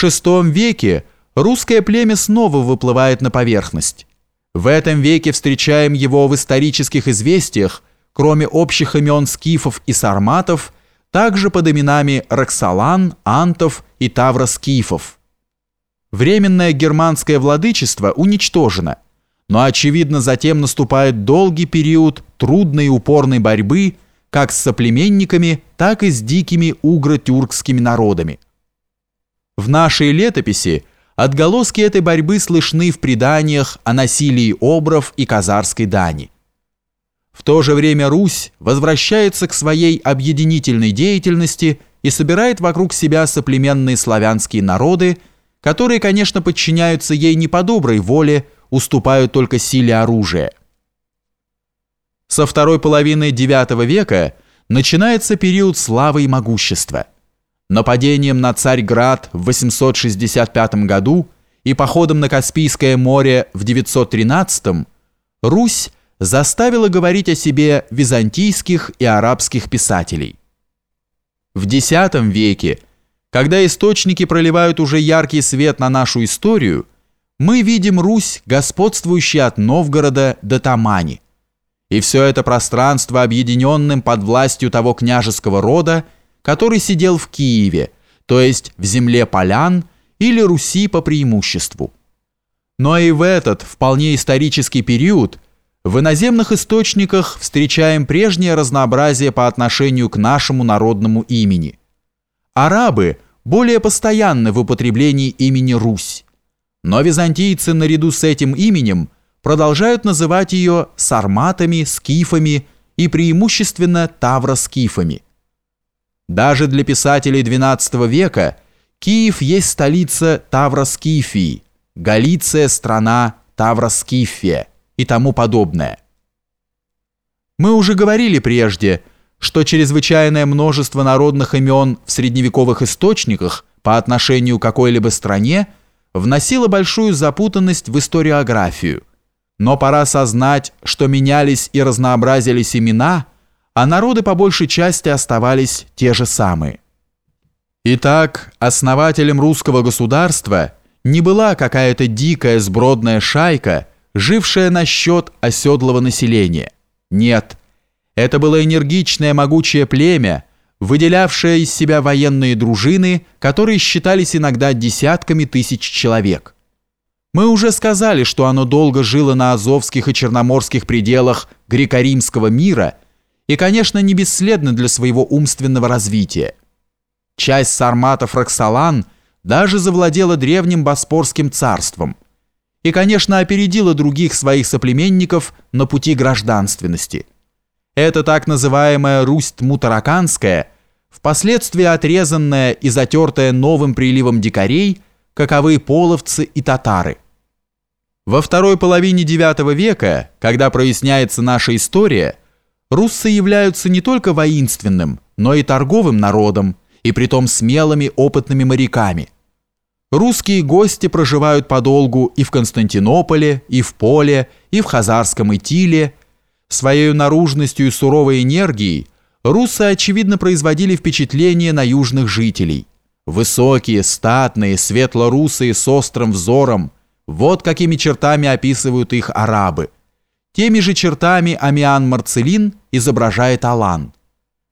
VI веке русское племя снова выплывает на поверхность. В этом веке встречаем его в исторических известиях, кроме общих имен скифов и сарматов, также под именами Роксолан, Антов и Тавроскифов. Временное германское владычество уничтожено, но очевидно затем наступает долгий период трудной и упорной борьбы как с соплеменниками, так и с дикими угро-тюркскими народами. В нашей летописи отголоски этой борьбы слышны в преданиях о насилии обров и казарской дани. В то же время Русь возвращается к своей объединительной деятельности и собирает вокруг себя соплеменные славянские народы, которые, конечно, подчиняются ей не по доброй воле, уступают только силе оружия. Со второй половины IX века начинается период славы и могущества – нападением на Царьград в 865 году и походом на Каспийское море в 913 Русь заставила говорить о себе византийских и арабских писателей. В X веке, когда источники проливают уже яркий свет на нашу историю, мы видим Русь, господствующую от Новгорода до Тамани. И все это пространство объединенным под властью того княжеского рода – который сидел в Киеве, то есть в земле полян или Руси по преимуществу. Но и в этот вполне исторический период в иноземных источниках встречаем прежнее разнообразие по отношению к нашему народному имени. Арабы более постоянны в употреблении имени Русь, но византийцы наряду с этим именем продолжают называть ее сарматами, скифами и преимущественно тавроскифами – даже для писателей XII века Киев есть столица Тавроскифии, Галиция – страна Тавроскифия и тому подобное. Мы уже говорили прежде, что чрезвычайное множество народных имен в средневековых источниках по отношению к какой-либо стране вносило большую запутанность в историографию. Но пора сознать, что менялись и разнообразились имена – а народы по большей части оставались те же самые. Итак, основателем русского государства не была какая-то дикая сбродная шайка, жившая на счет оседлого населения. Нет, это было энергичное могучее племя, выделявшее из себя военные дружины, которые считались иногда десятками тысяч человек. Мы уже сказали, что оно долго жило на азовских и черноморских пределах греко-римского мира – и, конечно, не бесследны для своего умственного развития. Часть сарматов Роксолан даже завладела древним Боспорским царством и, конечно, опередила других своих соплеменников на пути гражданственности. Это так называемая Русь-Тмутараканская, впоследствии отрезанная и затертая новым приливом дикарей, каковы половцы и татары. Во второй половине IX века, когда проясняется наша история – руссы являются не только воинственным, но и торговым народом, и притом смелыми опытными моряками. Русские гости проживают подолгу и в Константинополе, и в Поле, и в Хазарском Итиле. Своей наружностью и суровой энергией руссы, очевидно, производили впечатление на южных жителей. Высокие, статные, светло-русые с острым взором – вот какими чертами описывают их арабы – Теми же чертами Амиан Марцелин изображает Алан.